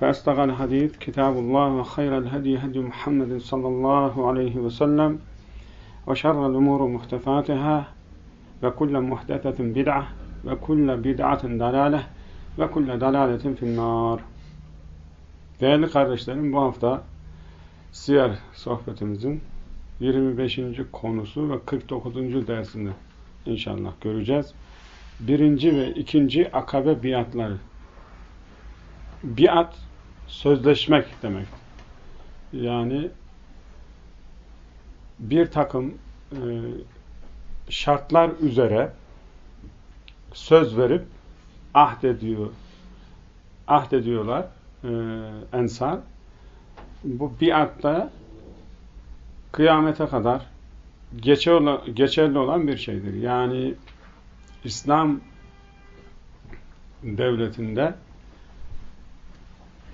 فأستغى الحديث كتاب الله وخير الهدي هدي محمد صلى الله عليه وسلم وشر الأمور محدثاتها وكل محدثة بدعة وكل بدعة دلالة وكل دلالة في النار Değerli kardeşlerim bu hafta Siyer sohbetimizin 25. konusu ve 49. dersini inşallah göreceğiz. Birinci ve ikinci akabe biatları. Biat sözleşmek demek. Yani bir takım e, şartlar üzere söz verip ahd ediyor. Ahd ediyorlar e, ensar. Bu biatta kıyamete kadar geçerli olan bir şeydir. Yani İslam devletinde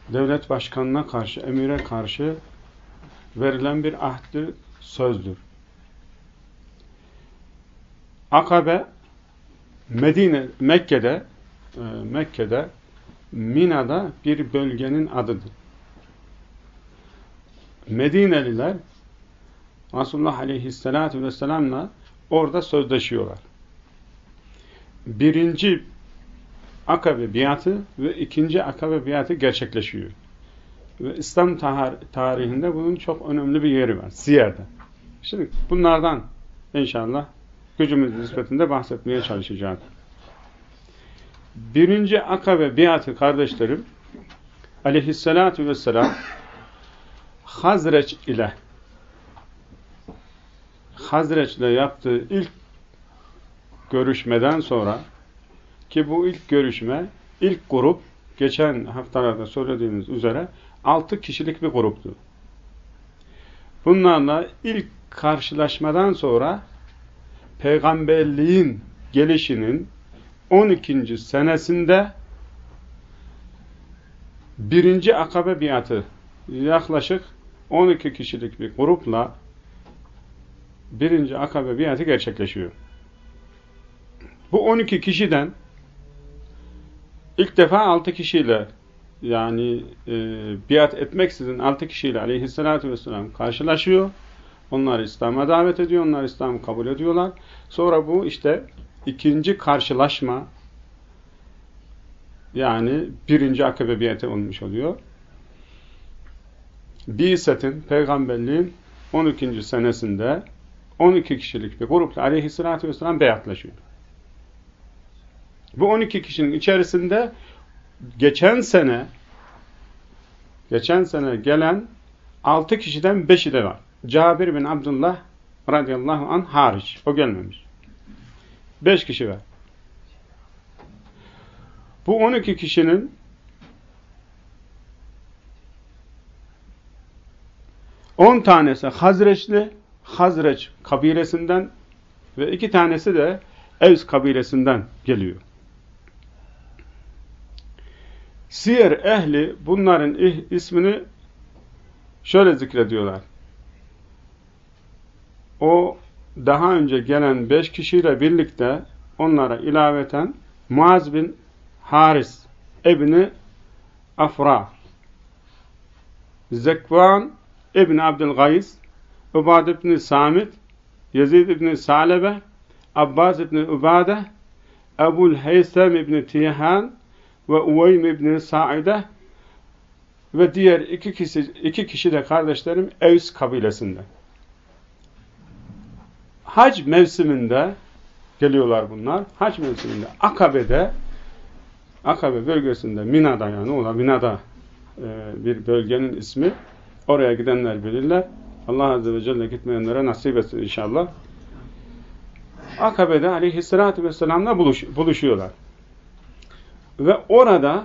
devlet başkanına karşı, emire karşı verilen bir ahdi sözdür. Akabe Medine, Mekke'de e, Mekke'de Mina'da bir bölgenin adıdır. Medineliler Resulullah Aleyhisselatü Vesselam'la orada sözleşiyorlar. Birinci akabe biatı ve ikinci akabe biatı gerçekleşiyor. Ve İslam tarihinde bunun çok önemli bir yeri var. Siyer'de. Şimdi bunlardan inşallah gücümüz nispetinde bahsetmeye çalışacağım. Birinci akabe biatı kardeşlerim aleyhissalatu vesselam Hazreç ile Hazreç ile yaptığı ilk görüşmeden sonra ki bu ilk görüşme, ilk grup geçen haftalarda söylediğimiz üzere 6 kişilik bir gruptu. Bunlarla ilk karşılaşmadan sonra peygamberliğin gelişinin 12. senesinde birinci akabe biatı yaklaşık 12 kişilik bir grupla birinci akabe biatı gerçekleşiyor. Bu 12 kişiden ilk defa 6 kişiyle yani e, biat etmeksizin 6 kişiyle aleyhissalatü vesselam karşılaşıyor. Onları İslam'a davet ediyor. Onlar İslam'ı kabul ediyorlar. Sonra bu işte ikinci karşılaşma yani birinci akabe biatı olmuş oluyor. Bi'setin, peygamberliğin 12. senesinde 12 kişilik bir grupla aleyhissalatü vesselam beyatlaşıyor. Bu 12 kişinin içerisinde geçen sene geçen sene gelen 6 kişiden 5'i de var. Cabir bin Abdullah radıyallahu anh hariç. O gelmemiş. 5 kişi var. Bu 12 kişinin on tanesi Hazreçli, Hazreç kabilesinden ve iki tanesi de Evs kabilesinden geliyor. Siyer ehli bunların ismini şöyle zikrediyorlar. O daha önce gelen beş kişiyle birlikte onlara ilaveten Muaz bin Haris ebni Afra Zekvan İbn Abdülgays Ubad ibn Samit Yazid ibn Salebe Abbas ibn Ubade Ebu'l Heysem ibn Tihan ve Uveym ibn Sa'ide ve diğer iki kişi, iki kişi de kardeşlerim Evs kabilesinden. Hac mevsiminde geliyorlar bunlar. Hac mevsiminde Akabe'de Akabe bölgesinde Mina'da yani ola Mina'da e, bir bölgenin ismi. Oraya gidenler bilirler. Allah Azze ve Celle gitmeyenlere nasip etsin inşallah. Akabe'de aleyhissalatü vesselam'la buluş, buluşuyorlar. Ve orada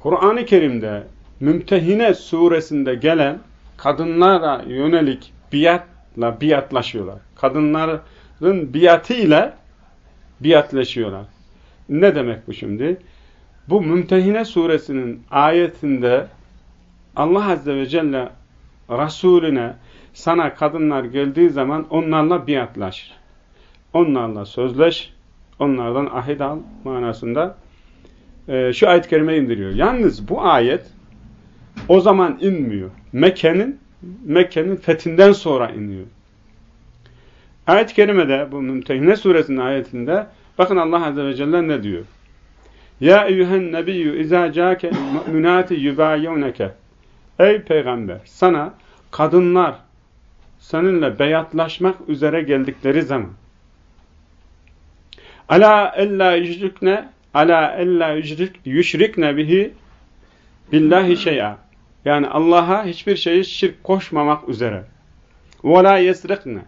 Kur'an-ı Kerim'de Mümtehine suresinde gelen kadınlara yönelik biatla biatlaşıyorlar. Kadınların biatıyla biatleşiyorlar. Ne demek bu şimdi? Bu Mümtehine suresinin ayetinde Allah Azze ve Celle Resulüne sana kadınlar geldiği zaman onlarla biatlaş. Onlarla sözleş. Onlardan ahit al manasında e, şu ayet-i kerime indiriyor. Yalnız bu ayet o zaman inmiyor. Mekke'nin Mekke'nin fethinden sonra iniyor. Ayet-i kerimede bu Mümtehine suresinin ayetinde bakın Allah Azze ve Celle ne diyor? Ya eyyühen nebiyyü izâ câke mu'minâti yubâyevneke Ey peygamber sana kadınlar seninle beyatlaşmak üzere geldikleri zaman Ala ella yücrükne ala ella yücrük yüşrikne bihi billahi şey'a. Yani Allah'a hiçbir şeyi şirk koşmamak üzere. Ve la yesrikne.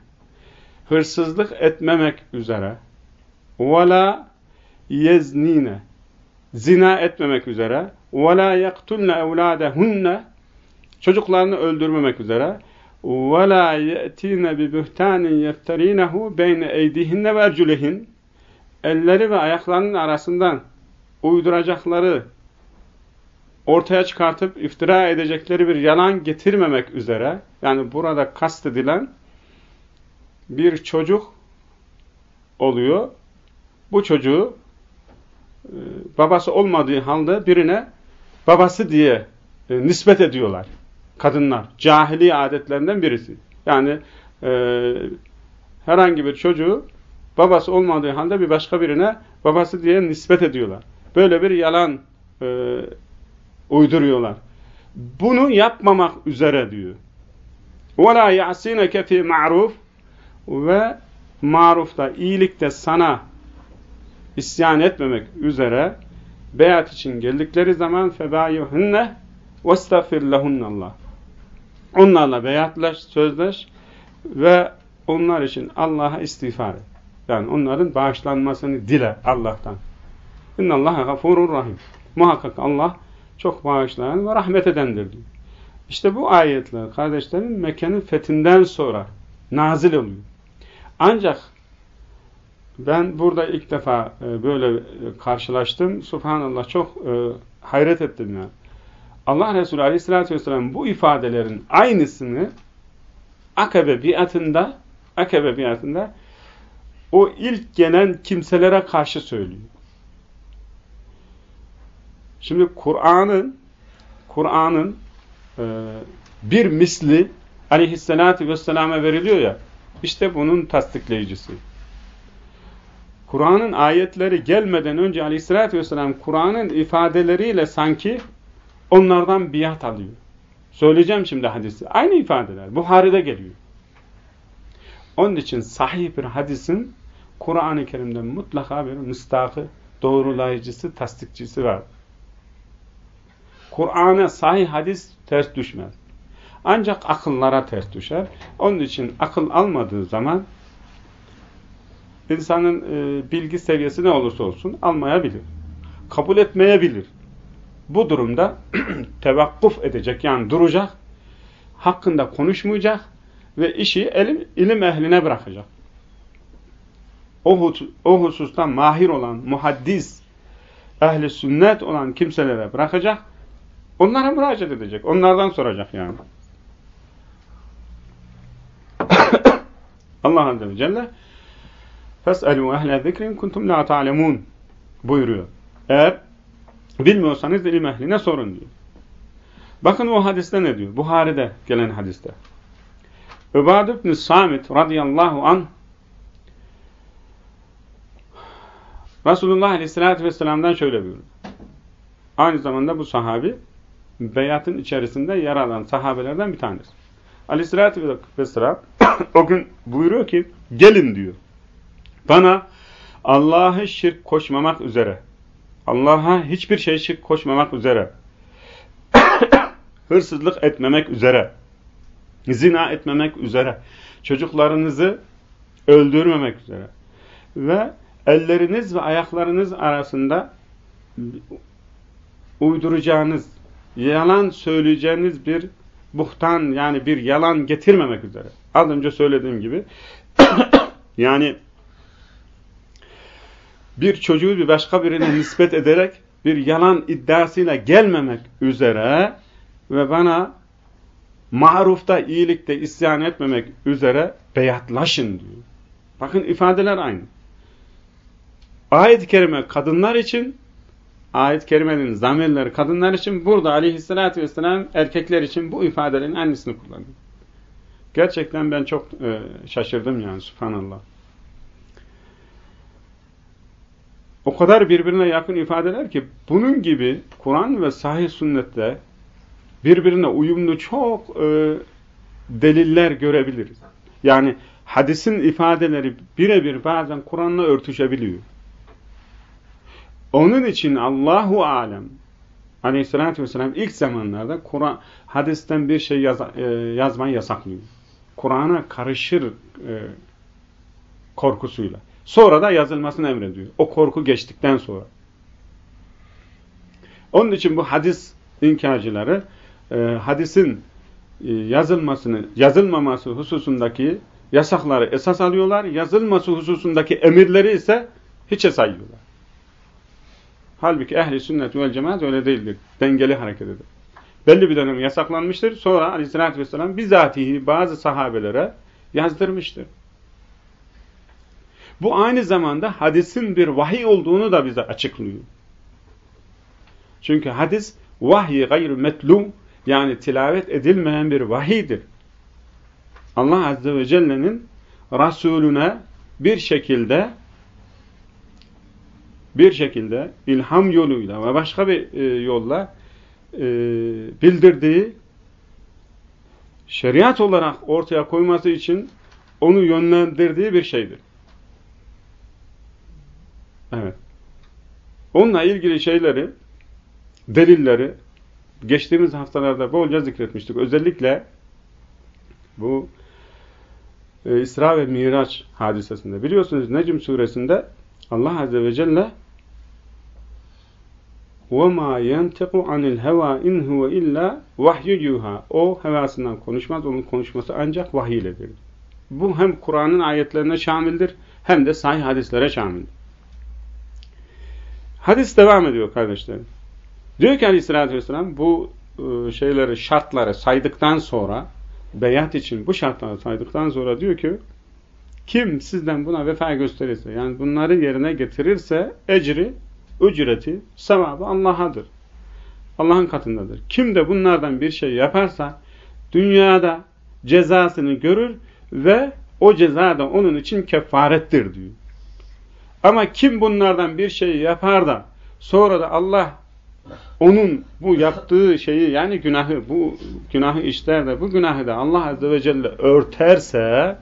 Hırsızlık etmemek üzere. Ve la yeznine. Zina etmemek üzere. Ve la yaktulne evladehunne. Çocuklarını öldürmemek üzere. Ve la ye'tine bi buhtanin yefterinehu beyne eydihinne ve erculihin Elleri ve ayaklarının arasından uyduracakları, ortaya çıkartıp iftira edecekleri bir yalan getirmemek üzere, yani burada kastedilen bir çocuk oluyor. Bu çocuğu e, babası olmadığı halde birine babası diye e, nispet ediyorlar kadınlar. Cahili adetlerinden birisi. Yani e, herhangi bir çocuğu babası olmadığı halde bir başka birine babası diye nispet ediyorlar. Böyle bir yalan e, uyduruyorlar. Bunu yapmamak üzere diyor. وَلَا يَعْسِينَكَ فِي مَعْرُوفٍ Ve marufta, iyilikte sana isyan etmemek üzere beyat için geldikleri zaman فَبَايُهُنَّ وَاسْتَغْفِرْ لَهُنَّ اللّٰهِ Onlarla beyatlaş, sözleş ve onlar için Allah'a istiğfar et. Yani onların bağışlanmasını dile Allah'tan. İnnallaha gafurur rahim. Muhakkak Allah çok bağışlayan ve rahmet edendir. İşte bu ayetler kardeşlerim Mekke'nin fethinden sonra nazil oluyor. Ancak ben burada ilk defa e, böyle karşılaştım. Subhanallah çok e, hayret ettim ya. Allah Resulü Aleyhisselatü Vesselam bu ifadelerin aynısını Akabe biatında Akabe biatında o ilk gelen kimselere karşı söylüyor. Şimdi Kur'an'ın Kur'an'ın e, bir misli aleyhissalatü vesselama veriliyor ya işte bunun tasdikleyicisi. Kur'an'ın ayetleri gelmeden önce aleyhissalatü vesselam Kur'an'ın ifadeleriyle sanki onlardan biat alıyor. Söyleyeceğim şimdi hadisi. Aynı ifadeler. Buhari'de geliyor. Onun için sahih bir hadisin Kur'an-ı Kerim'de mutlaka bir müstakı, doğrulayıcısı, tasdikçisi var. Kur'an'a sahih hadis ters düşmez. Ancak akıllara ters düşer. Onun için akıl almadığı zaman insanın e, bilgi seviyesi ne olursa olsun almayabilir. Kabul etmeyebilir. Bu durumda tevakkuf edecek yani duracak, hakkında konuşmayacak ve işi elim, ilim ehline bırakacak. O, o hususta mahir olan, muhaddis, ehli sünnet olan kimselere bırakacak, onlara müracaat edecek, onlardan soracak yani. Allah Azze ve Celle فَاسْأَلُوا اَهْلَ ذِكْرٍ كُنْتُمْ لَا تَعْلَمُونَ buyuruyor. Eğer Bilmiyorsanız ilim ehline sorun diyor. Bakın o hadiste ne diyor? Buhari'de gelen hadiste. Übad ibn Samit radıyallahu an Resulullah aleyhissalatü vesselam'dan şöyle buyuruyor. Aynı zamanda bu sahabi beyatın içerisinde yer alan sahabelerden bir tanesi. Aleyhissalatü vesselam o gün buyuruyor ki gelin diyor. Bana Allah'ı şirk koşmamak üzere Allah'a hiçbir şey şirk koşmamak üzere hırsızlık etmemek üzere zina etmemek üzere. Çocuklarınızı öldürmemek üzere. Ve elleriniz ve ayaklarınız arasında uyduracağınız, yalan söyleyeceğiniz bir buhtan yani bir yalan getirmemek üzere. Az önce söylediğim gibi. Yani bir çocuğu bir başka birine nispet ederek bir yalan iddiasıyla gelmemek üzere ve bana marufta, iyilikte isyan etmemek üzere beyatlaşın diyor. Bakın ifadeler aynı. Ayet-i kerime kadınlar için, ayet-i kerimenin zamirleri kadınlar için, burada aleyhissalatü vesselam erkekler için bu ifadelerin annesini kullanıyor. Gerçekten ben çok e, şaşırdım yani subhanallah. O kadar birbirine yakın ifadeler ki bunun gibi Kur'an ve sahih sünnette birbirine uyumlu çok e, deliller görebiliriz. Yani hadisin ifadeleri birebir bazen Kur'an'la örtüşebiliyor. Onun için Allahu alem Aleyhisselatü vesselam ilk zamanlarda Kur'an hadisten bir şey yaz, e, yazmayı yasaklıyor. Kur'an'a karışır e, korkusuyla. Sonra da yazılmasını emrediyor. O korku geçtikten sonra. Onun için bu hadis inkarcıları e, hadisin e, yazılmasını, yazılmaması hususundaki yasakları esas alıyorlar. Yazılması hususundaki emirleri ise hiçe sayıyorlar. Halbuki ehli sünnet vel cemaat öyle değildir. Dengeli hareket eder. Belli bir dönem yasaklanmıştır. Sonra aleyhissalatü vesselam bizatihi bazı sahabelere yazdırmıştır. Bu aynı zamanda hadisin bir vahiy olduğunu da bize açıklıyor. Çünkü hadis vahyi gayrı metlum yani tilavet edilmeyen bir vahiydir. Allah Azze ve Celle'nin Resulüne bir şekilde bir şekilde ilham yoluyla ve başka bir e, yolla e, bildirdiği şeriat olarak ortaya koyması için onu yönlendirdiği bir şeydir. Evet. Onunla ilgili şeyleri, delilleri geçtiğimiz haftalarda bolca zikretmiştik. Özellikle bu e, İsra ve Miraç hadisesinde. Biliyorsunuz Necm suresinde Allah Azze ve Celle وَمَا يَنْتِقُ عَنِ الْهَوَا اِنْ هُوَ اِلَّا وَحْيُ O hevasından konuşmaz, onun konuşması ancak vahiy iledir. Bu hem Kur'an'ın ayetlerine şamildir, hem de sahih hadislere şamildir. Hadis devam ediyor kardeşlerim. Diyor ki aleyhissalatü vesselam bu e, şeyleri, şartları saydıktan sonra beyat için bu şartları saydıktan sonra diyor ki kim sizden buna vefa gösterirse yani bunları yerine getirirse ecri, ücreti, sevabı Allah'adır. Allah'ın katındadır. Kim de bunlardan bir şey yaparsa dünyada cezasını görür ve o ceza da onun için kefarettir diyor. Ama kim bunlardan bir şey yapar da sonra da Allah onun bu yaptığı şeyi yani günahı bu günahı işler de bu günahı da Allah Azze ve Celle örterse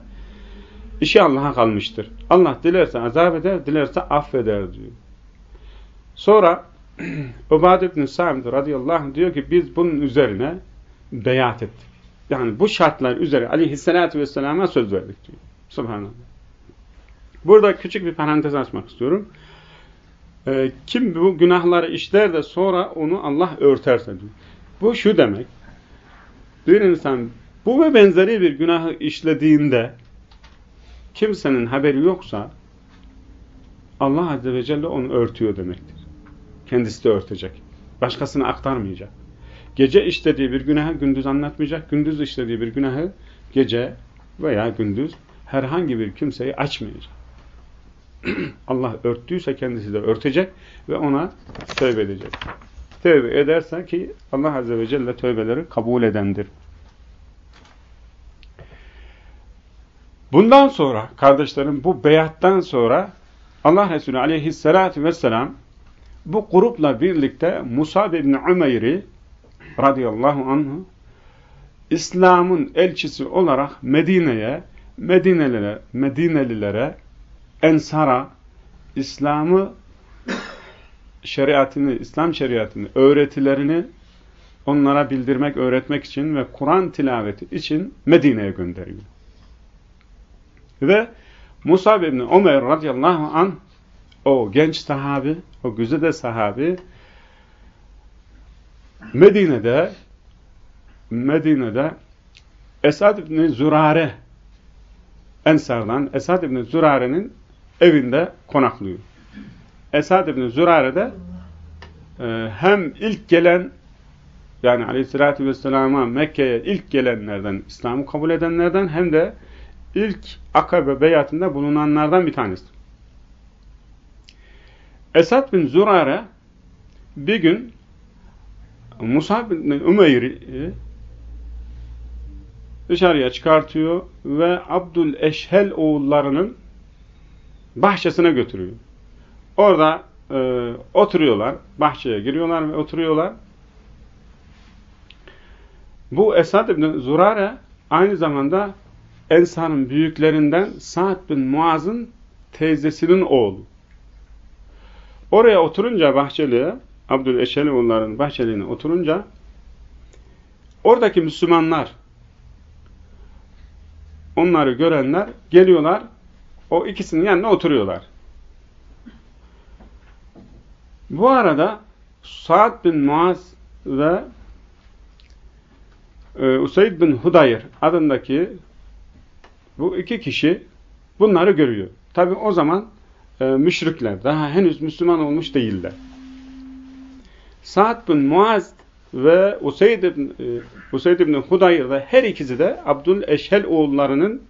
işi Allah'a kalmıştır. Allah dilerse azap eder, dilerse affeder diyor. Sonra Ubad ibn Sa'd radıyallahu anh diyor ki biz bunun üzerine beyat ettik. Yani bu şartlar üzere aleyhissalatü vesselama söz verdik diyor. Subhanallah. Burada küçük bir parantez açmak istiyorum. Ee, kim bu günahları işler de sonra onu Allah örterse diyor. Bu şu demek. Bir insan bu ve benzeri bir günahı işlediğinde kimsenin haberi yoksa Allah Azze ve Celle onu örtüyor demektir. Kendisi de örtecek. Başkasına aktarmayacak. Gece işlediği bir günahı gündüz anlatmayacak. Gündüz işlediği bir günahı gece veya gündüz herhangi bir kimseyi açmayacak. Allah örttüyse kendisi de örtecek ve ona tövbe edecek. Tövbe ederse ki Allah Azze ve Celle tövbeleri kabul edendir. Bundan sonra kardeşlerim bu beyattan sonra Allah Resulü aleyhissalatü vesselam bu grupla birlikte Musab ibn Umeyr'i radıyallahu anhu İslam'ın elçisi olarak Medine'ye, Medinelilere, Medinelilere, Ensar'a, İslam'ı, şeriatını, İslam şeriatını, öğretilerini onlara bildirmek, öğretmek için ve Kur'an tilaveti için Medine'ye gönderiyor. Ve Musa ibn Ömer radıyallahu an o genç sahabi, o güzide sahabi Medine'de Medine'de Esad ibn Zürare Ensar'dan Esad ibn Zürare'nin evinde konaklıyor. Esad ibn Zürare de e, hem ilk gelen yani aleyhissalatü vesselama Mekke'ye ilk gelenlerden, İslam'ı kabul edenlerden hem de ilk Akabe beyatında bulunanlardan bir tanesi. Esad bin Zürare bir gün Musa bin Ümeyr'i dışarıya çıkartıyor ve Abdül Eşhel oğullarının bahçesine götürüyor. Orada e, oturuyorlar, bahçeye giriyorlar ve oturuyorlar. Bu Esad bin Zurare aynı zamanda Ensar'ın büyüklerinden Sa'd bin Muaz'ın teyzesinin oğlu. Oraya oturunca bahçeliğe, Abdül Eşelioğulların bahçeliğine oturunca oradaki Müslümanlar onları görenler geliyorlar o ikisinin yanına oturuyorlar. Bu arada Sa'd bin Muaz ve e, Usaid bin Hudayr adındaki bu iki kişi bunları görüyor. Tabi o zaman e, müşrikler daha henüz Müslüman olmuş değiller. Sa'd bin Muaz ve Usaid bin, e, Usaid bin Hudayr ve her ikisi de Abdül Eşhel oğullarının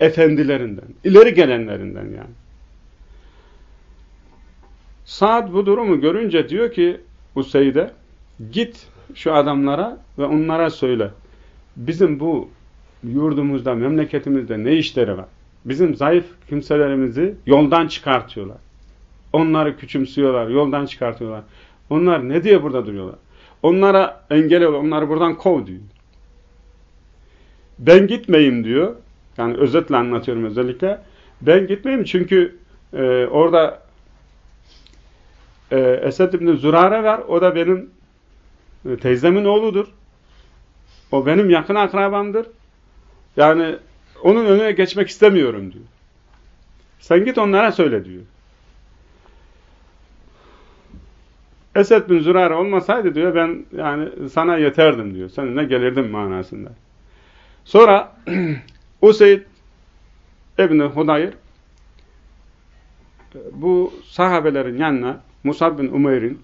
efendilerinden, ileri gelenlerinden yani. Sa'd bu durumu görünce diyor ki Usaid'e git şu adamlara ve onlara söyle. Bizim bu yurdumuzda, memleketimizde ne işleri var? Bizim zayıf kimselerimizi yoldan çıkartıyorlar. Onları küçümsüyorlar, yoldan çıkartıyorlar. Onlar ne diye burada duruyorlar? Onlara engel ol, onları buradan kov diyor. Ben gitmeyeyim diyor. Yani özetle anlatıyorum özellikle. Ben gitmeyeyim çünkü e, orada e, Esed İbni Zürare var. O da benim e, teyzemin oğludur. O benim yakın akrabamdır. Yani onun önüne geçmek istemiyorum diyor. Sen git onlara söyle diyor. Esed bin Zürare olmasaydı diyor ben yani sana yeterdim diyor. Seninle gelirdim manasında. Sonra Useyd İbni Hudayr bu sahabelerin yanına Musab bin Umeyr'in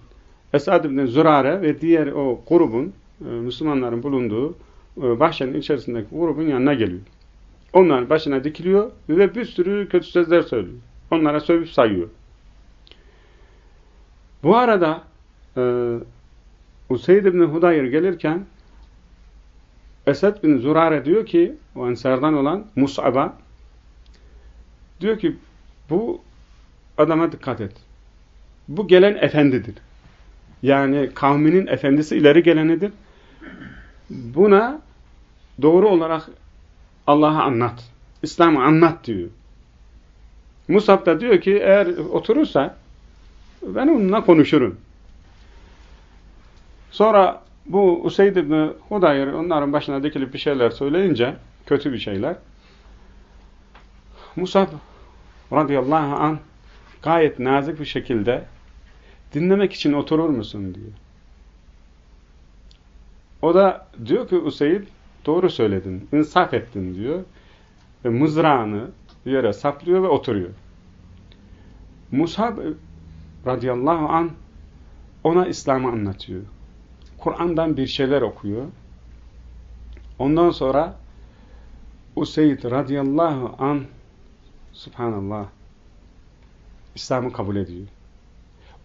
Esad bin Zürare ve diğer o grubun e, Müslümanların bulunduğu e, bahçenin içerisindeki grubun yanına geliyor. Onların başına dikiliyor ve bir sürü kötü sözler söylüyor. Onlara sövüp sayıyor. Bu arada e, Useyd ibn Hudayr gelirken Esed bin Zurare diyor ki o ensardan olan Mus'ab'a diyor ki bu adama dikkat et. Bu gelen efendidir. Yani kavminin efendisi ileri gelenidir. Buna doğru olarak Allah'a anlat. İslam'ı anlat diyor. Musab da diyor ki eğer oturursa ben onunla konuşurum. Sonra bu Useyd ibn Hudayr onların başına dikilip bir şeyler söyleyince kötü bir şeyler Musab radıyallahu an gayet nazik bir şekilde dinlemek için oturur musun diyor. O da diyor ki Useyd doğru söyledin, insaf ettin diyor. Ve mızrağını yere saplıyor ve oturuyor. Musab radıyallahu an ona İslam'ı anlatıyor. Kur'an'dan bir şeyler okuyor. Ondan sonra Useyd radıyallahu an subhanallah İslam'ı kabul ediyor.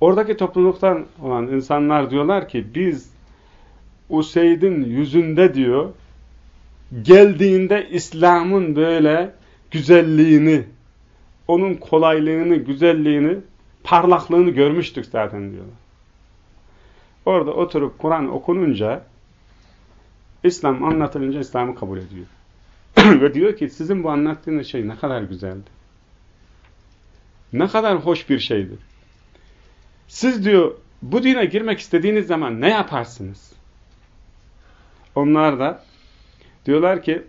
Oradaki topluluktan olan insanlar diyorlar ki biz Useyd'in yüzünde diyor geldiğinde İslam'ın böyle güzelliğini onun kolaylığını, güzelliğini parlaklığını görmüştük zaten diyorlar. Orada oturup Kur'an okununca İslam anlatılınca İslam'ı kabul ediyor. Ve diyor ki sizin bu anlattığınız şey ne kadar güzeldi. Ne kadar hoş bir şeydir. Siz diyor bu dine girmek istediğiniz zaman ne yaparsınız? Onlar da diyorlar ki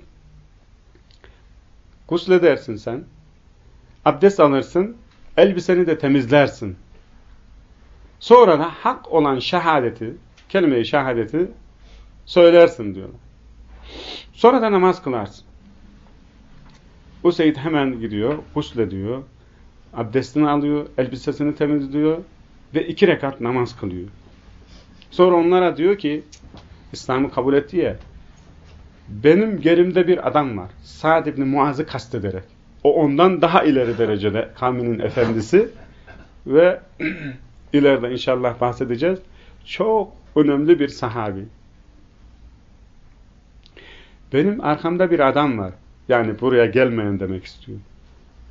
gusledersin sen, abdest alırsın, elbiseni de temizlersin. Sonra da hak olan şehadeti, kelime-i şehadeti söylersin diyorlar. Sonra da namaz kılarsın. Useyd hemen gidiyor, guslediyor, abdestini alıyor, elbisesini temizliyor ve iki rekat namaz kılıyor. Sonra onlara diyor ki, İslam'ı kabul etti ya, benim gerimde bir adam var. Sa'd ibn Muaz'ı kastederek. O ondan daha ileri derecede kavminin efendisi ve ileride inşallah bahsedeceğiz. Çok önemli bir sahabi. Benim arkamda bir adam var. Yani buraya gelmeyin demek istiyor.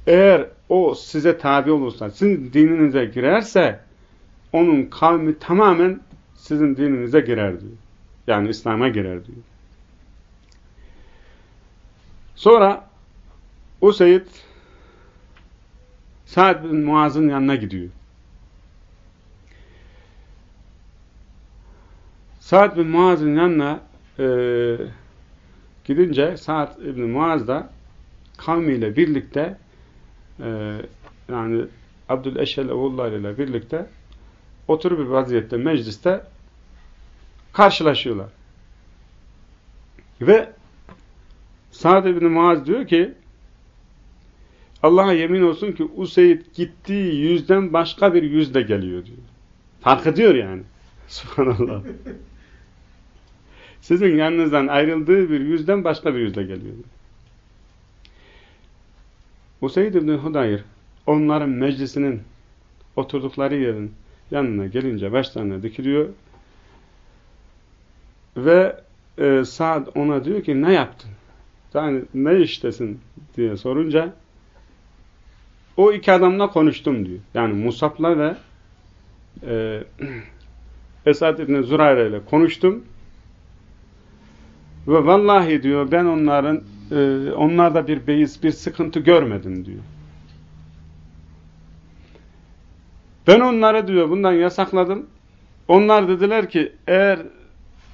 Eğer o size tabi olursa, sizin dininize girerse onun kavmi tamamen sizin dininize girer diyor. Yani İslam'a girer diyor. Sonra Useyd Sa'd bin Muaz'ın yanına gidiyor. Sa'd bin Muaz'ın yanına e, gidince Sa'd bin Muaz da kavmiyle birlikte e, yani Abdüleşel oğullar ile birlikte oturup bir vaziyette mecliste karşılaşıyorlar. Ve Sa'd bin Muaz diyor ki Allah'a yemin olsun ki Useyd gittiği yüzden başka bir yüzle geliyor diyor. Fark ediyor yani. Subhanallah. Sizin yanınızdan ayrıldığı bir yüzden başka bir yüzle geliyor. Useyd ibn Hudayr onların meclisinin oturdukları yerin yanına gelince başlarına dikiliyor ve e, Sa'd ona diyor ki ne yaptın? Yani ne iştesin diye sorunca o iki adamla konuştum diyor. Yani Musab'la ve e, Esad İbni Zurayra ile konuştum. Ve vallahi diyor ben onların e, onlarda bir beis, bir sıkıntı görmedim diyor. Ben onları diyor bundan yasakladım. Onlar dediler ki eğer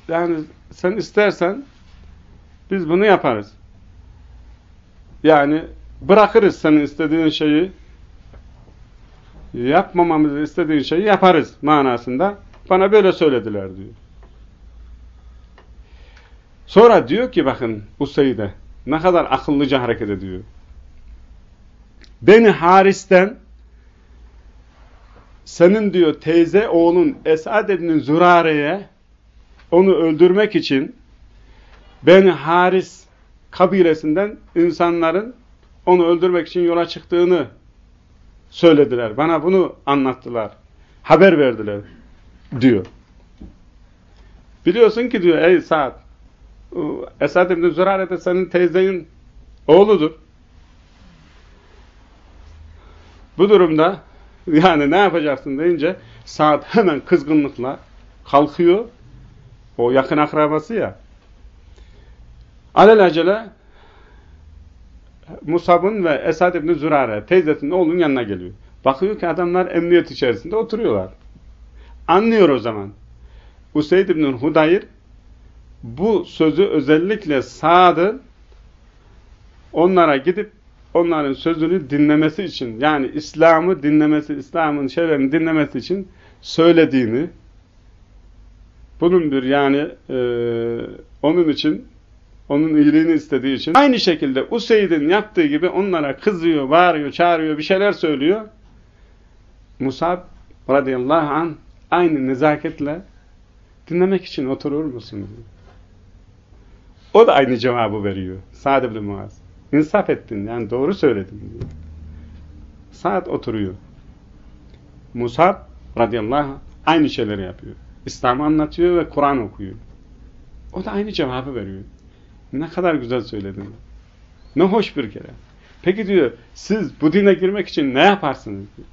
yani sen istersen biz bunu yaparız. Yani bırakırız senin istediğin şeyi yapmamamızı istediğin şeyi yaparız manasında. Bana böyle söylediler diyor. Sonra diyor ki bakın Useyde ne kadar akıllıca hareket ediyor. Beni Haris'ten senin diyor teyze oğlun Esad ibn Zurare'ye onu öldürmek için Beni Haris kabilesinden insanların onu öldürmek için yola çıktığını söylediler. Bana bunu anlattılar. Haber verdiler diyor. Biliyorsun ki diyor ey Sa'd Esad ibn Zürare de senin teyzenin oğludur. Bu durumda yani ne yapacaksın deyince Sa'd hemen kızgınlıkla kalkıyor. O yakın akrabası ya. Alelacele Musab'ın ve Esad ibn Zürare teyzesinin oğlunun yanına geliyor. Bakıyor ki adamlar emniyet içerisinde oturuyorlar. Anlıyor o zaman. Useyd ibn Hudayr bu sözü özellikle Sa'd'ın onlara gidip onların sözünü dinlemesi için yani İslam'ı dinlemesi, İslam'ın şeylerini dinlemesi için söylediğini bunun bir yani e, onun için onun iyiliğini istediği için aynı şekilde Useyd'in yaptığı gibi onlara kızıyor, bağırıyor, çağırıyor, bir şeyler söylüyor. Musab radıyallahu an aynı nezaketle dinlemek için oturur musun. O da aynı cevabı veriyor. Sa'd ibn Muaz. İnsaf ettin yani doğru söyledin diyor. Sa'd oturuyor. Musab radıyallahu anh aynı şeyleri yapıyor. İslam'ı anlatıyor ve Kur'an okuyor. O da aynı cevabı veriyor. Ne kadar güzel söyledin. Ne hoş bir kere. Peki diyor, siz bu dine girmek için ne yaparsınız? Diyor.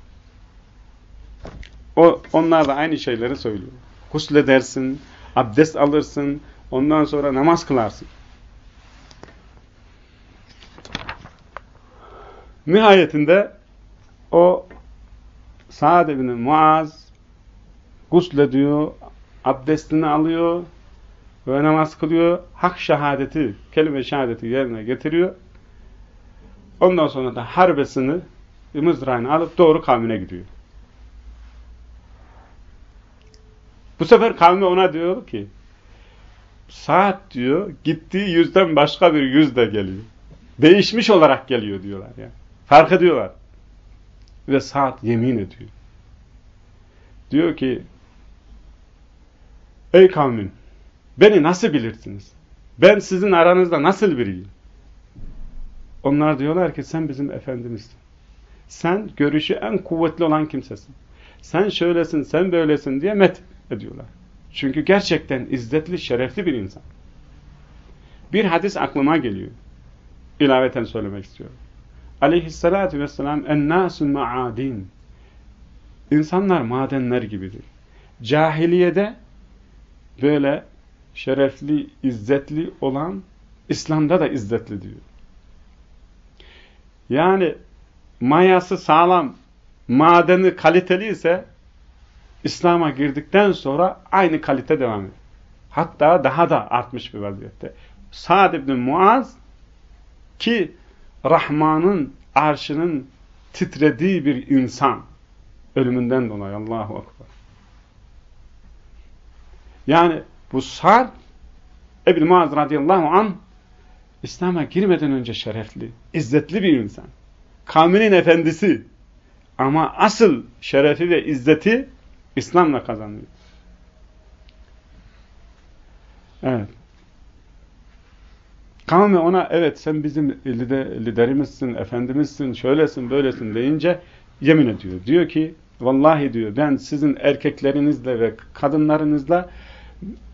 O, onlar da aynı şeyleri söylüyor. Husledersin, abdest alırsın, ondan sonra namaz kılarsın. Nihayetinde o Sa'd ibn Muaz guslediyor, abdestini alıyor ve namaz kılıyor. Hak şehadeti, kelime şehadeti yerine getiriyor. Ondan sonra da harbesini, mızrağını alıp doğru kavmine gidiyor. Bu sefer kavmi ona diyor ki saat diyor gittiği yüzden başka bir yüz de geliyor. Değişmiş olarak geliyor diyorlar ya. Yani. Fark ediyorlar. Ve saat yemin ediyor. Diyor ki Ey kavmin beni nasıl bilirsiniz? Ben sizin aranızda nasıl biriyim? Onlar diyorlar ki sen bizim efendimizsin. Sen görüşü en kuvvetli olan kimsesin. Sen şöylesin, sen böylesin diye met ediyorlar. Çünkü gerçekten izzetli, şerefli bir insan. Bir hadis aklıma geliyor. İlaveten söylemek istiyorum. Aleyhissalatü vesselam ennâsun ma'adin. İnsanlar madenler gibidir. Cahiliyede böyle şerefli, izzetli olan İslam'da da izzetli diyor. Yani mayası sağlam, madeni kaliteli ise İslam'a girdikten sonra aynı kalite devam ediyor. Hatta daha da artmış bir vaziyette. Sa'd ibn Muaz ki Rahman'ın arşının titrediği bir insan ölümünden dolayı Allahu Akbar. Yani bu Sa'd ibn Muaz radıyallahu an İslam'a girmeden önce şerefli, izzetli bir insan. Kavminin efendisi. Ama asıl şerefi ve izzeti İslam'la kazanıyor. Evet. Kavmi ona evet sen bizim lider, liderimizsin, efendimizsin, şöylesin, böylesin deyince yemin ediyor. Diyor ki vallahi diyor ben sizin erkeklerinizle ve kadınlarınızla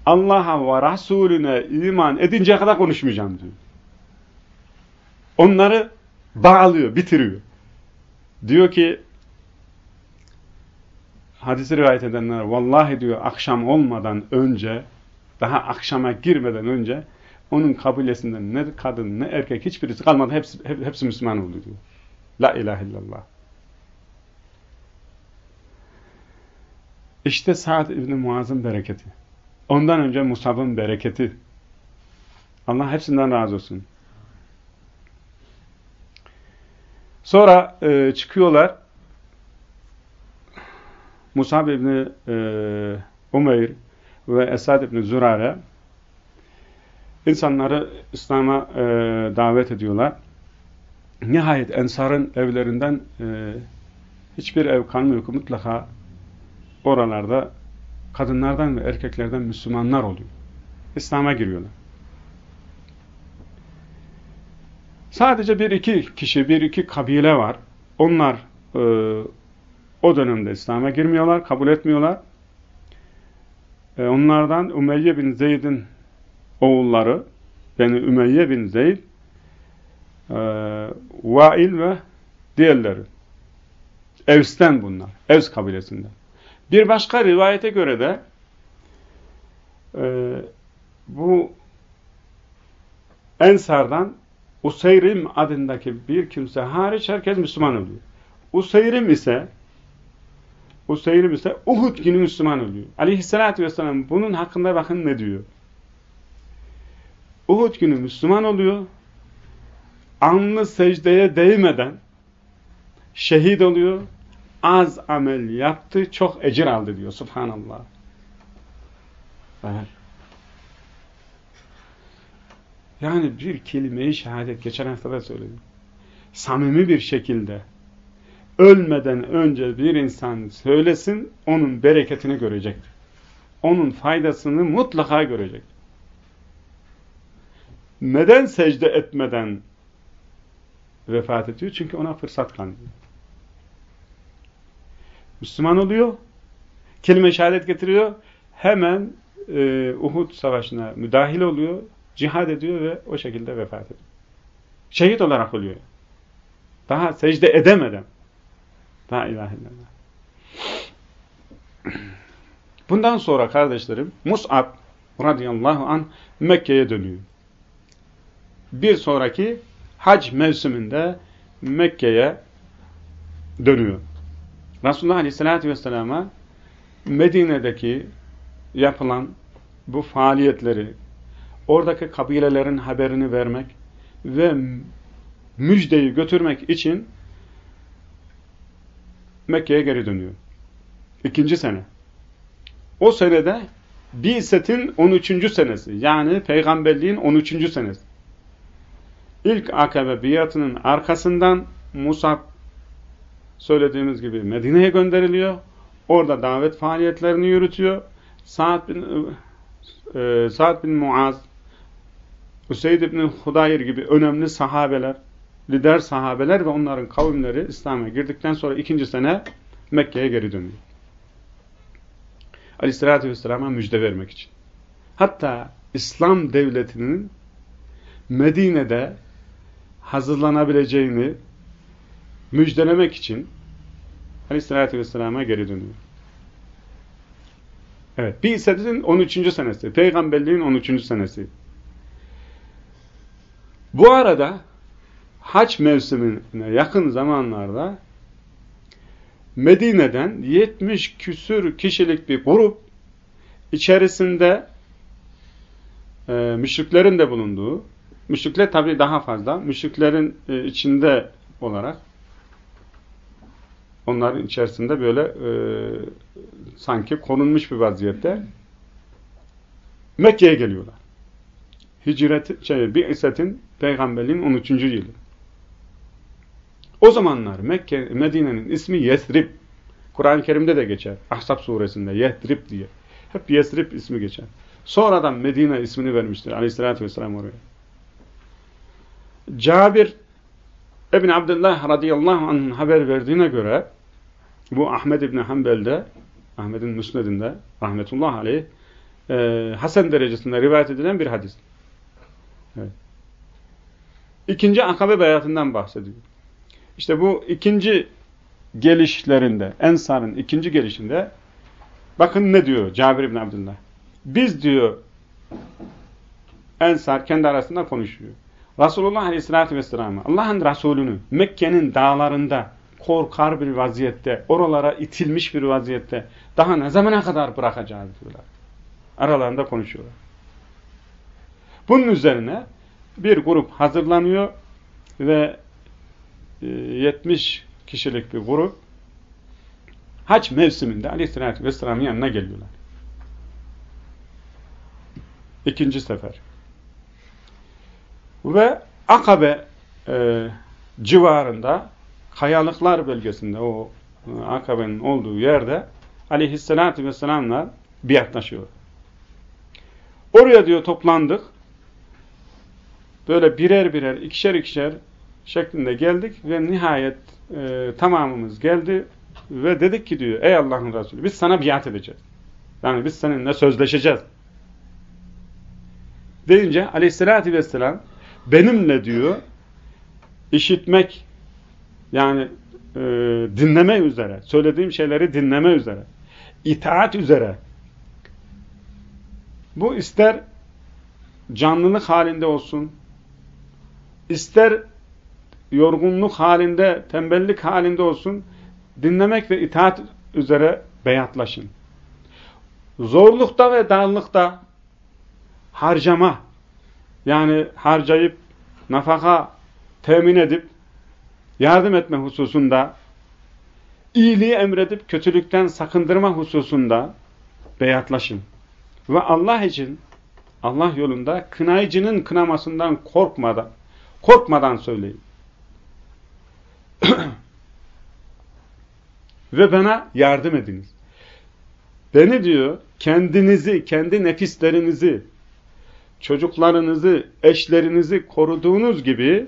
Allah'a ve Resulüne iman edinceye kadar konuşmayacağım diyor. Onları bağlıyor, bitiriyor. Diyor ki hadisi rivayet edenler vallahi diyor akşam olmadan önce daha akşama girmeden önce onun kabilesinden ne kadın ne erkek hiçbirisi kalmadı. Hepsi, hepsi Müslüman oldu diyor. La ilahe illallah. İşte Sa'd İbni Muaz'ın bereketi. Ondan önce Musab'ın bereketi. Allah hepsinden razı olsun. Sonra e, çıkıyorlar. Musab İbni e, ve Esad İbni Zürare insanları İslam'a e, davet ediyorlar. Nihayet Ensar'ın evlerinden e, hiçbir ev kalmıyor ki mutlaka oralarda kadınlardan ve erkeklerden Müslümanlar oluyor. İslam'a giriyorlar. Sadece bir iki kişi, bir iki kabile var. Onlar e, o dönemde İslam'a girmiyorlar, kabul etmiyorlar. E, onlardan Ümeyye bin Zeyd'in oğulları, yani Ümeyye bin Zeyd, e, Vail ve diğerleri. Evs'ten bunlar, Evs kabilesinden. Bir başka rivayete göre de e, bu Ensar'dan Useyrim adındaki bir kimse hariç herkes Müslüman oluyor. Useyrim ise Useyrim ise Uhud günü Müslüman oluyor. Aleyhissalatü vesselam bunun hakkında bakın ne diyor. Uhud günü Müslüman oluyor. Anlı secdeye değmeden şehit oluyor. Az amel yaptı, çok ecir aldı diyor. Subhanallah. Evet. Yani bir kelime-i şehadet geçen hafta da söyledim. Samimi bir şekilde ölmeden önce bir insan söylesin, onun bereketini görecektir. Onun faydasını mutlaka görecektir. Neden secde etmeden vefat ediyor? Çünkü ona fırsat kalmıyor. Müslüman oluyor, kelime şehadet getiriyor, hemen e, Uhud savaşına müdahil oluyor, cihad ediyor ve o şekilde vefat ediyor. Şehit olarak oluyor. Daha secde edemeden. La ilahe illallah. Bundan sonra kardeşlerim Mus'ab radıyallahu an Mekke'ye dönüyor. Bir sonraki hac mevsiminde Mekke'ye dönüyor. Resulullah aleyhissalatü vesselama Medine'deki yapılan bu faaliyetleri, oradaki kabilelerin haberini vermek ve müjdeyi götürmek için Mekke'ye geri dönüyor. İkinci sene. O senede Bi'setin 13. senesi. Yani peygamberliğin 13. senesi. İlk akabe biatının arkasından Musab söylediğimiz gibi Medine'ye gönderiliyor. Orada davet faaliyetlerini yürütüyor. Sa'd bin, e, Sa'd bin Muaz, Üseyd bin Hudayr gibi önemli sahabeler, lider sahabeler ve onların kavimleri İslam'a girdikten sonra ikinci sene Mekke'ye geri dönüyor. Aleyhisselatü Vesselam'a müjde vermek için. Hatta İslam devletinin Medine'de hazırlanabileceğini müjdelemek için Aleyhisselatü Vesselam'a geri dönüyor. Evet. Bir isetin 13. senesi. Peygamberliğin 13. senesi. Bu arada haç mevsimine yakın zamanlarda Medine'den 70 küsür kişilik bir grup içerisinde e, müşriklerin de bulunduğu, müşrikler tabi daha fazla, müşriklerin e, içinde olarak onların içerisinde böyle e, sanki konulmuş bir vaziyette Mekke'ye geliyorlar. Hicret, şey, bir isetin peygamberliğin 13. yılı. O zamanlar Mekke, Medine'nin ismi Yesrib. Kur'an-ı Kerim'de de geçer. Ahzab suresinde Yesrib diye. Hep Yesrib ismi geçer. Sonradan Medine ismini vermiştir aleyhissalatü vesselam oraya. Cabir İbn Abdullah radıyallahu anh'ın haber verdiğine göre bu Ahmed İbni Hanbel'de Ahmet'in müsnedinde rahmetullah aleyh e, Hasan derecesinde rivayet edilen bir hadis. Evet. İkinci akabe beyatından bahsediyor. İşte bu ikinci gelişlerinde, Ensar'ın ikinci gelişinde bakın ne diyor Cabir İbni Abdullah. Biz diyor Ensar kendi arasında konuşuyor. Resulullah Aleyhisselatü Vesselam'ı Allah'ın Resulünü Mekke'nin dağlarında korkar bir vaziyette, oralara itilmiş bir vaziyette daha ne zamana kadar bırakacağız diyorlar. Aralarında konuşuyorlar. Bunun üzerine bir grup hazırlanıyor ve 70 e, kişilik bir grup hac mevsiminde aleyhissalatü vesselamın yanına geliyorlar. İkinci sefer. Ve Akabe e, civarında kayalıklar bölgesinde o e, Akabe'nin olduğu yerde aleyhissalatü vesselamla biatlaşıyor. Oraya diyor toplandık. Böyle birer birer, ikişer ikişer şeklinde geldik ve nihayet e, tamamımız geldi ve dedik ki diyor ey Allah'ın Resulü biz sana biat edeceğiz. Yani biz seninle sözleşeceğiz. Deyince aleyhissalatü vesselam benimle diyor işitmek yani e, dinleme üzere, söylediğim şeyleri dinleme üzere, itaat üzere. Bu ister canlılık halinde olsun, ister yorgunluk halinde, tembellik halinde olsun, dinlemek ve itaat üzere beyatlaşın. Zorlukta ve darlıkta harcama, yani harcayıp, nafaka temin edip, yardım etme hususunda, iyiliği emredip kötülükten sakındırma hususunda beyatlaşın. Ve Allah için, Allah yolunda kınayıcının kınamasından korkmadan, korkmadan söyleyin. Ve bana yardım ediniz. Beni diyor, kendinizi, kendi nefislerinizi, çocuklarınızı, eşlerinizi koruduğunuz gibi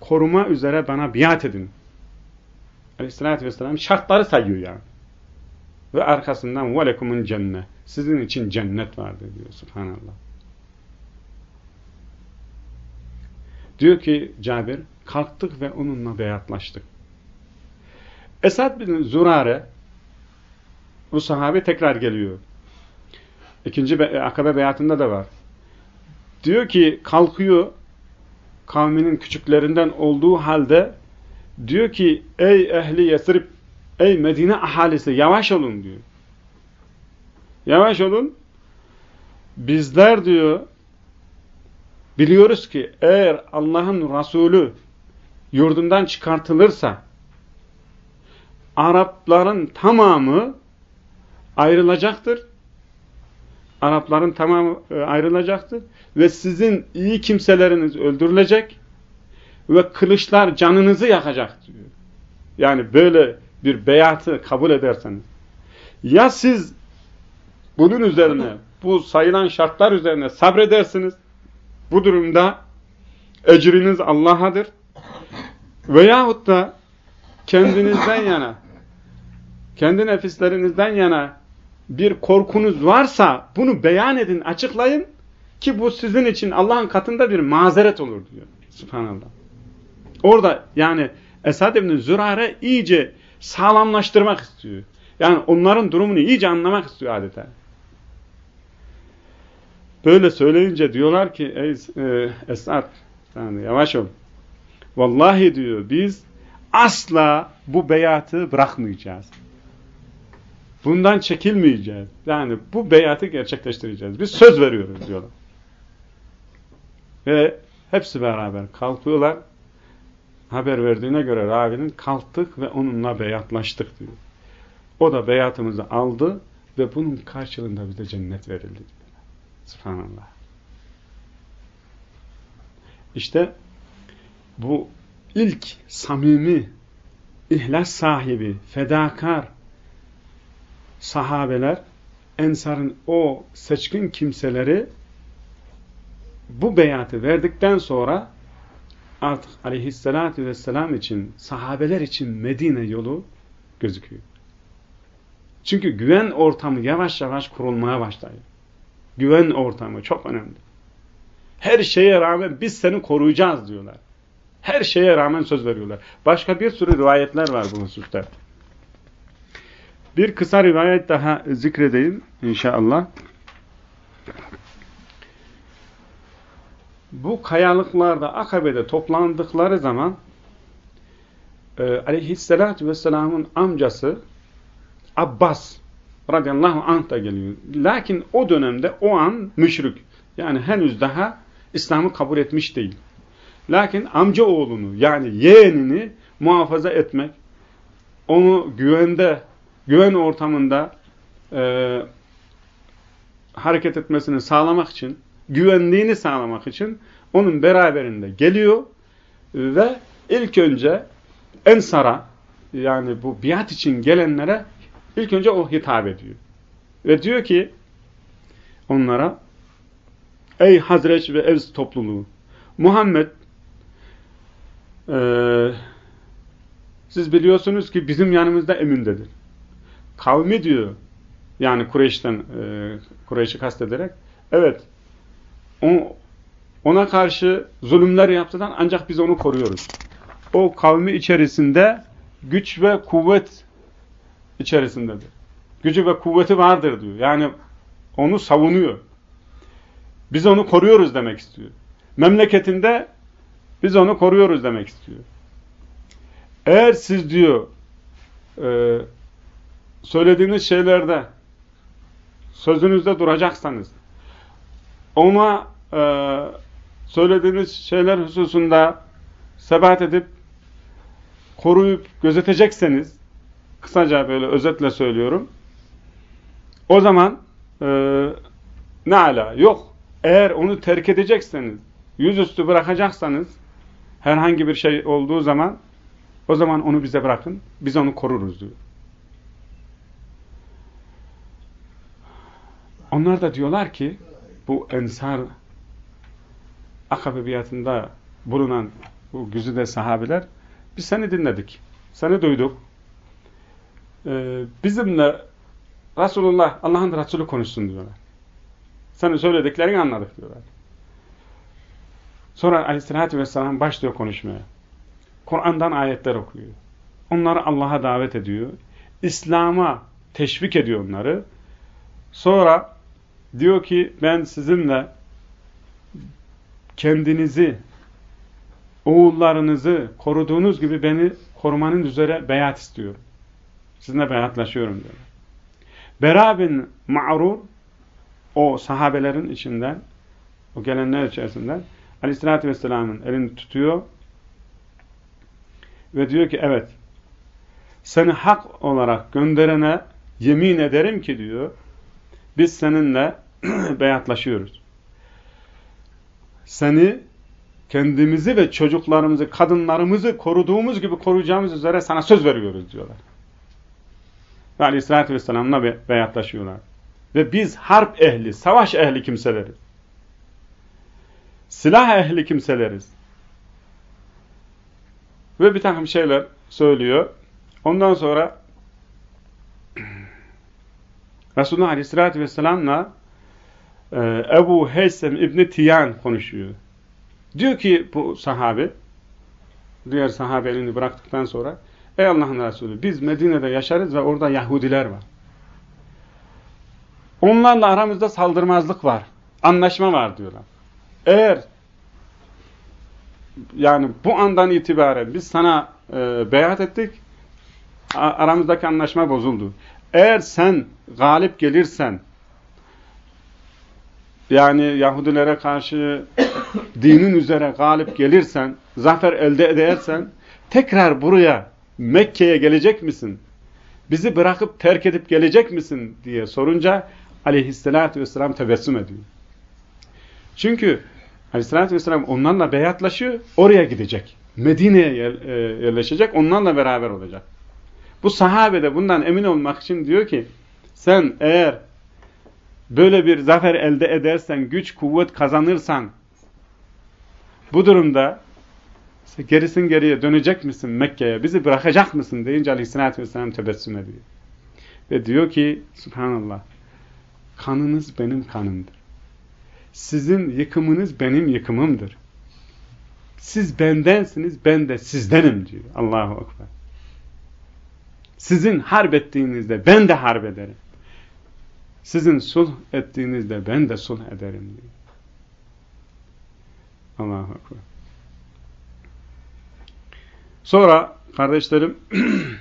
koruma üzere bana biat edin. Aleyhissalatü vesselam şartları sayıyor yani. Ve arkasından وَلَكُمُنْ cennet. Sizin için cennet vardır diyor subhanallah. Diyor ki Cabir, kalktık ve onunla beyatlaştık. Esad bin Zurare bu sahabe tekrar geliyor. İkinci be akabe beyatında da var. Diyor ki kalkıyor kavminin küçüklerinden olduğu halde diyor ki ey ehli Yesrib ey Medine ahalisi yavaş olun diyor. Yavaş olun. Bizler diyor biliyoruz ki eğer Allah'ın Resulü yurdundan çıkartılırsa Arapların tamamı ayrılacaktır. Arapların tamamı e, ayrılacaktır. Ve sizin iyi kimseleriniz öldürülecek ve kılıçlar canınızı yakacak diyor. Yani böyle bir beyatı kabul ederseniz. Ya siz bunun üzerine, bu sayılan şartlar üzerine sabredersiniz. Bu durumda ecriniz Allah'adır. Veyahut da kendinizden yana, kendi nefislerinizden yana bir korkunuz varsa bunu beyan edin, açıklayın ki bu sizin için Allah'ın katında bir mazeret olur diyor. Subhanallah. Orada yani Esad ibn Zürare iyice sağlamlaştırmak istiyor. Yani onların durumunu iyice anlamak istiyor adeta. Böyle söyleyince diyorlar ki ey e, Esad yani yavaş ol. Vallahi diyor biz asla bu beyatı bırakmayacağız. Bundan çekilmeyeceğiz. Yani bu beyatı gerçekleştireceğiz. Biz söz veriyoruz diyorlar. Ve hepsi beraber kalkıyorlar. Haber verdiğine göre Ravi'nin kalktık ve onunla beyatlaştık diyor. O da beyatımızı aldı ve bunun karşılığında bize cennet verildi diyor. Subhanallah. İşte bu ilk samimi, ihlas sahibi, fedakar sahabeler, ensarın o seçkin kimseleri bu beyatı verdikten sonra artık aleyhissalatü vesselam için, sahabeler için Medine yolu gözüküyor. Çünkü güven ortamı yavaş yavaş kurulmaya başlıyor. Güven ortamı çok önemli. Her şeye rağmen biz seni koruyacağız diyorlar. Her şeye rağmen söz veriyorlar. Başka bir sürü rivayetler var bu hususta. Bir kısa rivayet daha zikredeyim inşallah. Bu kayalıklarda Akabe'de toplandıkları zaman e, aleyhissalatü vesselamın amcası Abbas radıyallahu anh da geliyor. Lakin o dönemde o an müşrik. Yani henüz daha İslam'ı kabul etmiş değil. Lakin amca oğlunu yani yeğenini muhafaza etmek, onu güvende, güven ortamında e, hareket etmesini sağlamak için, güvenliğini sağlamak için onun beraberinde geliyor ve ilk önce Ensar'a yani bu biat için gelenlere ilk önce o hitap ediyor. Ve diyor ki onlara ey Hazreç ve Evs topluluğu Muhammed e, siz biliyorsunuz ki bizim yanımızda emindedir. Kavmi diyor yani Kureyş'ten e, Kureyş'i kastederek evet o, ona karşı zulümler yaptıdan ancak biz onu koruyoruz. O kavmi içerisinde güç ve kuvvet içerisindedir. Gücü ve kuvveti vardır diyor. Yani onu savunuyor. Biz onu koruyoruz demek istiyor. Memleketinde biz onu koruyoruz demek istiyor. Eğer siz diyor e, söylediğiniz şeylerde sözünüzde duracaksanız ona e, söylediğiniz şeyler hususunda sebat edip koruyup gözetecekseniz kısaca böyle özetle söylüyorum o zaman e, ne ala yok eğer onu terk edecekseniz yüzüstü bırakacaksanız herhangi bir şey olduğu zaman o zaman onu bize bırakın biz onu koruruz diyor. Onlar da diyorlar ki bu ensar akabiyatında bulunan bu güzide sahabiler biz seni dinledik. Seni duyduk. Ee, bizimle Resulullah, Allah'ın Resulü konuşsun diyorlar. Senin söylediklerini anladık diyorlar. Sonra aleyhissalatü vesselam başlıyor konuşmaya. Kur'an'dan ayetler okuyor. Onları Allah'a davet ediyor. İslam'a teşvik ediyor onları. Sonra diyor ki ben sizinle kendinizi, oğullarınızı koruduğunuz gibi beni korumanın üzere beyat istiyorum. Sizinle beyatlaşıyorum diyor. Bera bin Ma'rur o sahabelerin içinden o gelenler içerisinden Aleyhisselatü Vesselam'ın elini tutuyor ve diyor ki evet seni hak olarak gönderene yemin ederim ki diyor biz seninle beyatlaşıyoruz. Seni kendimizi ve çocuklarımızı, kadınlarımızı koruduğumuz gibi koruyacağımız üzere sana söz veriyoruz diyorlar. Ve Aleyhisselatü Vesselam'la beyatlaşıyorlar. Ve biz harp ehli, savaş ehli kimseleriz. Silah ehli kimseleriz. Ve bir takım şeyler söylüyor. Ondan sonra Resulullah Aleyhisselatü Vesselam'la e, Ebu Heysem İbni Tiyan konuşuyor. Diyor ki bu sahabi, diğer sahabe elini bıraktıktan sonra Ey Allah'ın Resulü biz Medine'de yaşarız ve orada Yahudiler var. Onlarla aramızda saldırmazlık var. Anlaşma var diyorlar. Eğer yani bu andan itibaren biz sana e, beyat ettik aramızdaki anlaşma bozuldu. Eğer sen galip gelirsen yani Yahudilere karşı dinin üzere galip gelirsen, zafer elde edersen tekrar buraya Mekke'ye gelecek misin? Bizi bırakıp terk edip gelecek misin diye sorunca aleyhissalatü vesselam tebessüm ediyor. Çünkü aleyhissalatü vesselam onlarla beyatlaşıyor, oraya gidecek. Medine'ye e, yerleşecek, onlarla beraber olacak. Bu sahabe de bundan emin olmak için diyor ki, sen eğer böyle bir zafer elde edersen, güç, kuvvet kazanırsan, bu durumda gerisin geriye dönecek misin Mekke'ye, bizi bırakacak mısın deyince aleyhissalatü vesselam tebessüm ediyor. Ve diyor ki, subhanallah, kanınız benim kanımdır. Sizin yıkımınız benim yıkımımdır. Siz bendensiniz, ben de sizdenim diyor. Allahu Ekber. Sizin harp ettiğinizde ben de harp ederim. Sizin sulh ettiğinizde ben de sulh ederim diyor. Allahu Ekber. Sonra kardeşlerim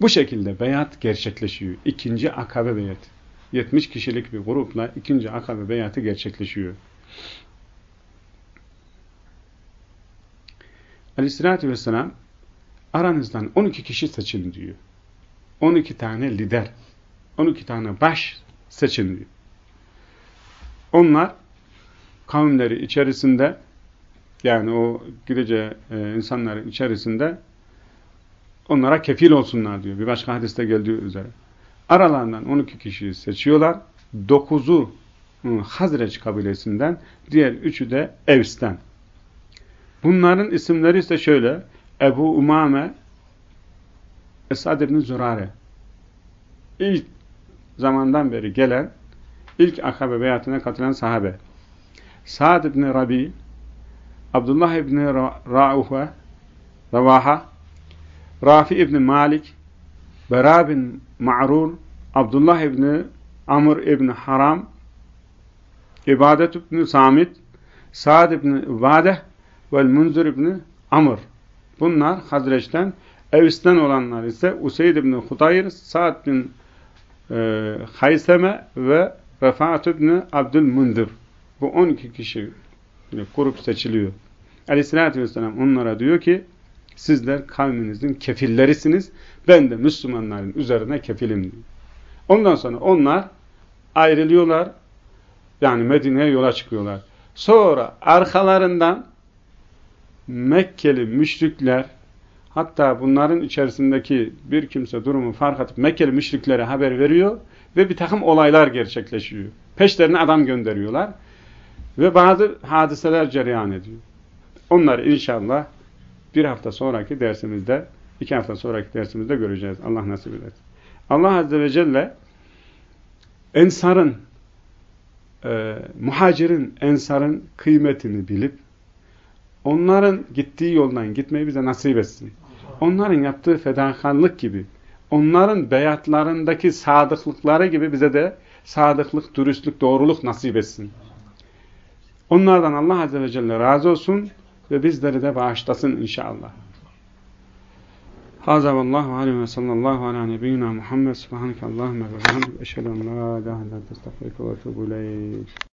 bu şekilde beyat gerçekleşiyor. İkinci akabe beyatı. 70 kişilik bir grupla ikinci akabe beyatı gerçekleşiyor. Aleyhissalatü vesselam aranızdan 12 kişi seçin diyor. 12 tane lider, 12 tane baş seçin diyor. Onlar kavimleri içerisinde yani o gideceği e, insanların içerisinde onlara kefil olsunlar diyor. Bir başka hadiste geldiği üzere. Aralarından 12 kişiyi seçiyorlar. 9'u Hazreç kabilesinden, diğer üçü de Evs'ten. Bunların isimleri ise şöyle. Ebu Umame Esad ibn Zürare ilk zamandan beri gelen ilk akabe beyatına katılan sahabe. Sa'd ibn Rabi Abdullah ibn Ra'uha Ravaha Rafi ibn Malik Bera bin Ma'rur Abdullah ibn Amr ibn Haram İbadet ibn Samit Sa'd ibn Vadeh ve Munzir ibn Amr Bunlar Hazreç'ten, Evs'ten olanlar ise Useyd ibn Hudayr, Sa'd bin e, Hayseme ve Refat ibn Abdülmundir. Bu 12 kişi grup seçiliyor. Aleyhissalatü vesselam onlara diyor ki sizler kavminizin kefillerisiniz. Ben de Müslümanların üzerine kefilim. Ondan sonra onlar ayrılıyorlar. Yani Medine'ye yola çıkıyorlar. Sonra arkalarından Mekkeli müşrikler hatta bunların içerisindeki bir kimse durumu fark edip Mekkeli müşriklere haber veriyor ve bir takım olaylar gerçekleşiyor. Peşlerine adam gönderiyorlar ve bazı hadiseler cereyan ediyor. Onları inşallah bir hafta sonraki dersimizde, iki hafta sonraki dersimizde göreceğiz. Allah nasip eder. Allah Azze ve Celle ensarın, e, muhacirin, ensarın kıymetini bilip onların gittiği yoldan gitmeyi bize nasip etsin. Onların yaptığı fedakarlık gibi onların beyatlarındaki sadıklıkları gibi bize de sadıklık, dürüstlük, doğruluk nasip etsin. Onlardan Allah Azze ve Celle razı olsun ve bizleri de bağışlasın inşallah. Haza vallahu aleyhi ve sallallahu ala nebiyyina Muhammed subhaneke Allahümme ve hamdik eşhedü en la ilahe illa estağfirüke ve etûbü.